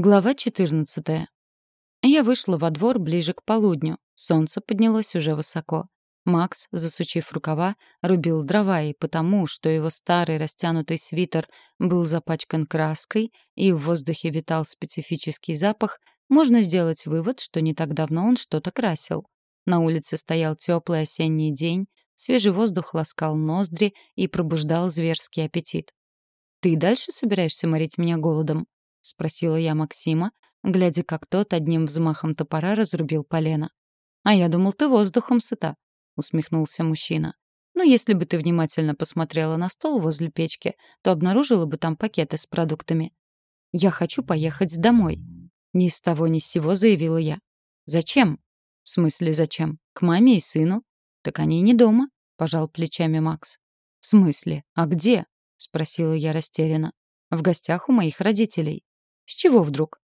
Глава 14. Я вышла во двор ближе к полудню. Солнце поднялось уже высоко. Макс, засучив рукава, рубил дрова, и потому, что его старый растянутый свитер был запачкан краской и в воздухе витал специфический запах, можно сделать вывод, что не так давно он что-то красил. На улице стоял теплый осенний день, свежий воздух ласкал ноздри и пробуждал зверский аппетит. «Ты дальше собираешься морить меня голодом?» — спросила я Максима, глядя, как тот одним взмахом топора разрубил полено. «А я думал, ты воздухом сыта», — усмехнулся мужчина. «Но если бы ты внимательно посмотрела на стол возле печки, то обнаружила бы там пакеты с продуктами. Я хочу поехать домой». Ни с того ни с сего заявила я. «Зачем?» «В смысле зачем? К маме и сыну?» «Так они не дома», — пожал плечами Макс. «В смысле? А где?» — спросила я растерянно. «В гостях у моих родителей». С чего вдруг?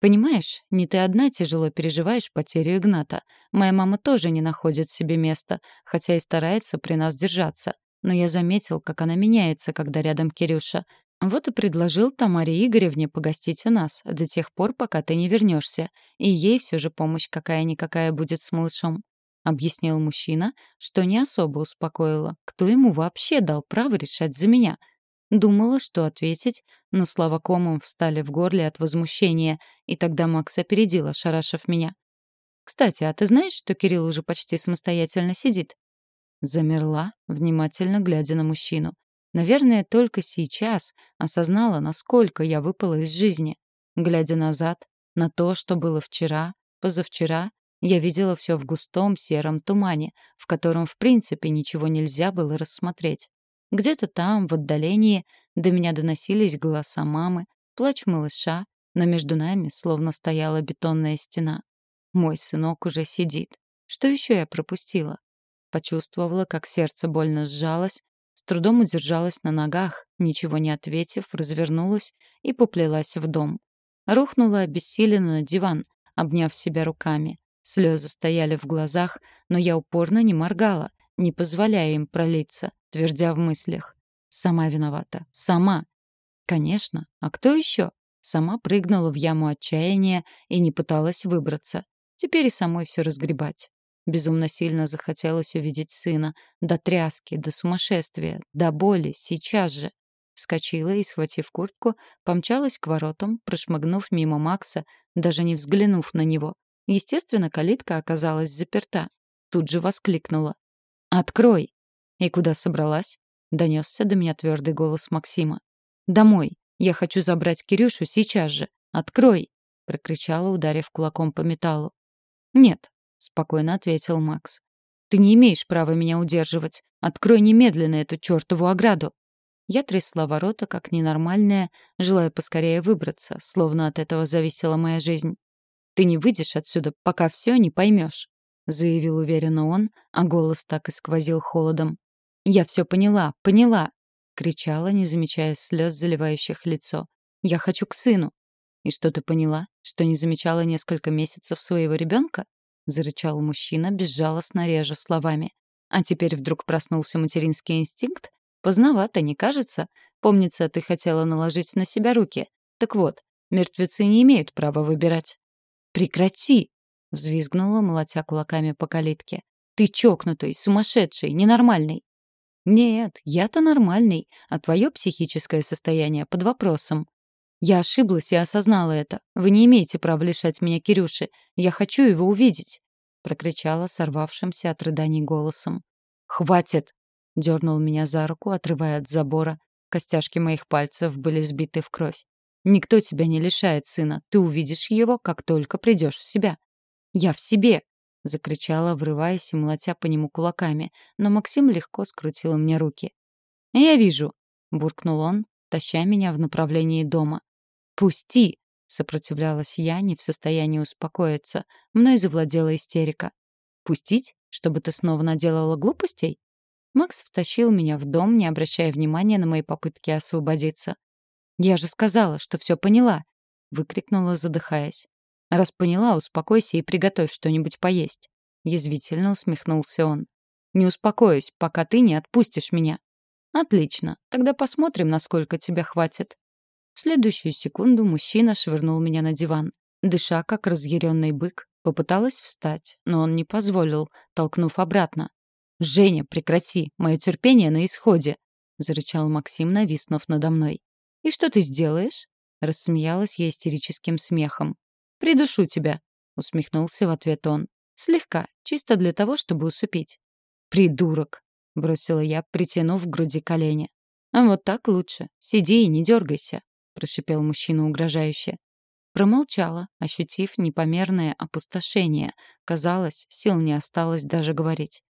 Понимаешь, не ты одна тяжело переживаешь потерю Игната. Моя мама тоже не находит себе места, хотя и старается при нас держаться. Но я заметил, как она меняется, когда рядом Кирюша. Вот и предложил Тамаре Игоревне погостить у нас до тех пор, пока ты не вернешься, и ей все же помощь какая-никакая будет с малышом. Объяснил мужчина, что не особо успокоило. Кто ему вообще дал право решать за меня — Думала, что ответить, но слова комом встали в горле от возмущения, и тогда Макс опередил, ошарашив меня. «Кстати, а ты знаешь, что Кирилл уже почти самостоятельно сидит?» Замерла, внимательно глядя на мужчину. Наверное, только сейчас осознала, насколько я выпала из жизни. Глядя назад, на то, что было вчера, позавчера, я видела все в густом сером тумане, в котором, в принципе, ничего нельзя было рассмотреть. Где-то там, в отдалении, до меня доносились голоса мамы, плач малыша, но между нами словно стояла бетонная стена. Мой сынок уже сидит. Что еще я пропустила? Почувствовала, как сердце больно сжалось, с трудом удержалась на ногах, ничего не ответив, развернулась и поплелась в дом. Рухнула обессиленно на диван, обняв себя руками. Слезы стояли в глазах, но я упорно не моргала, не позволяя им пролиться твердя в мыслях. Сама виновата. Сама. Конечно. А кто еще? Сама прыгнула в яму отчаяния и не пыталась выбраться. Теперь и самой все разгребать. Безумно сильно захотелось увидеть сына. До тряски, до сумасшествия, до боли, сейчас же. Вскочила и, схватив куртку, помчалась к воротам, прошмыгнув мимо Макса, даже не взглянув на него. Естественно, калитка оказалась заперта. Тут же воскликнула. «Открой!» «И куда собралась?» — донесся до меня твердый голос Максима. «Домой. Я хочу забрать Кирюшу сейчас же. Открой!» — прокричала, ударив кулаком по металлу. «Нет», — спокойно ответил Макс. «Ты не имеешь права меня удерживать. Открой немедленно эту чертову ограду». Я трясла ворота, как ненормальная, желая поскорее выбраться, словно от этого зависела моя жизнь. «Ты не выйдешь отсюда, пока все не поймешь», — заявил уверенно он, а голос так и сквозил холодом. «Я все поняла, поняла!» — кричала, не замечая слез, заливающих лицо. «Я хочу к сыну!» «И что ты поняла? Что не замечала несколько месяцев своего ребенка?» — зарычал мужчина, безжалостно реже словами. «А теперь вдруг проснулся материнский инстинкт? Поздновато, не кажется? Помнится, ты хотела наложить на себя руки. Так вот, мертвецы не имеют права выбирать». «Прекрати!» — взвизгнула, молотя кулаками по калитке. «Ты чокнутый, сумасшедший, ненормальный!» «Нет, я-то нормальный, а твое психическое состояние под вопросом. Я ошиблась и осознала это. Вы не имеете права лишать меня Кирюши. Я хочу его увидеть!» прокричала сорвавшимся от рыданий голосом. «Хватит!» — дернул меня за руку, отрывая от забора. Костяшки моих пальцев были сбиты в кровь. «Никто тебя не лишает сына. Ты увидишь его, как только придешь в себя». «Я в себе!» — закричала, врываясь и молотя по нему кулаками, но Максим легко скрутил мне руки. «Я вижу», — буркнул он, таща меня в направлении дома. «Пусти!» — сопротивлялась я, не в состоянии успокоиться. Мной завладела истерика. «Пустить? Чтобы ты снова наделала глупостей?» Макс втащил меня в дом, не обращая внимания на мои попытки освободиться. «Я же сказала, что все поняла!» — выкрикнула, задыхаясь. «Раз поняла, успокойся и приготовь что-нибудь поесть». Язвительно усмехнулся он. «Не успокоюсь, пока ты не отпустишь меня». «Отлично. Тогда посмотрим, насколько тебя хватит». В следующую секунду мужчина швырнул меня на диван. Дыша, как разъяренный бык, попыталась встать, но он не позволил, толкнув обратно. «Женя, прекрати! Мое терпение на исходе!» — зарычал Максим, нависнув надо мной. «И что ты сделаешь?» — рассмеялась я истерическим смехом. «Придушу тебя!» — усмехнулся в ответ он. «Слегка, чисто для того, чтобы усыпить». «Придурок!» — бросила я, притянув к груди колени. «А вот так лучше. Сиди и не дергайся», — прошипел мужчина угрожающе. Промолчала, ощутив непомерное опустошение. Казалось, сил не осталось даже говорить.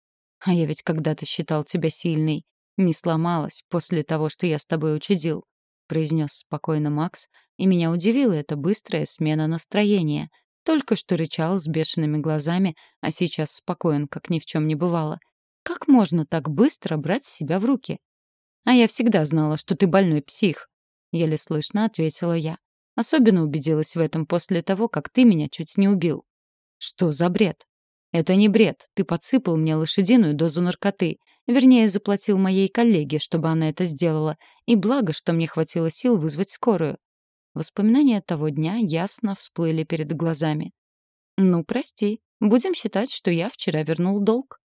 «А я ведь когда-то считал тебя сильной. Не сломалась после того, что я с тобой учудил», — произнес спокойно Макс, и меня удивила эта быстрая смена настроения. Только что рычал с бешеными глазами, а сейчас спокоен, как ни в чем не бывало. Как можно так быстро брать себя в руки? «А я всегда знала, что ты больной псих», — еле слышно ответила я. Особенно убедилась в этом после того, как ты меня чуть не убил. Что за бред? Это не бред. Ты подсыпал мне лошадиную дозу наркоты. Вернее, заплатил моей коллеге, чтобы она это сделала. И благо, что мне хватило сил вызвать скорую. Воспоминания того дня ясно всплыли перед глазами. «Ну, прости. Будем считать, что я вчера вернул долг»,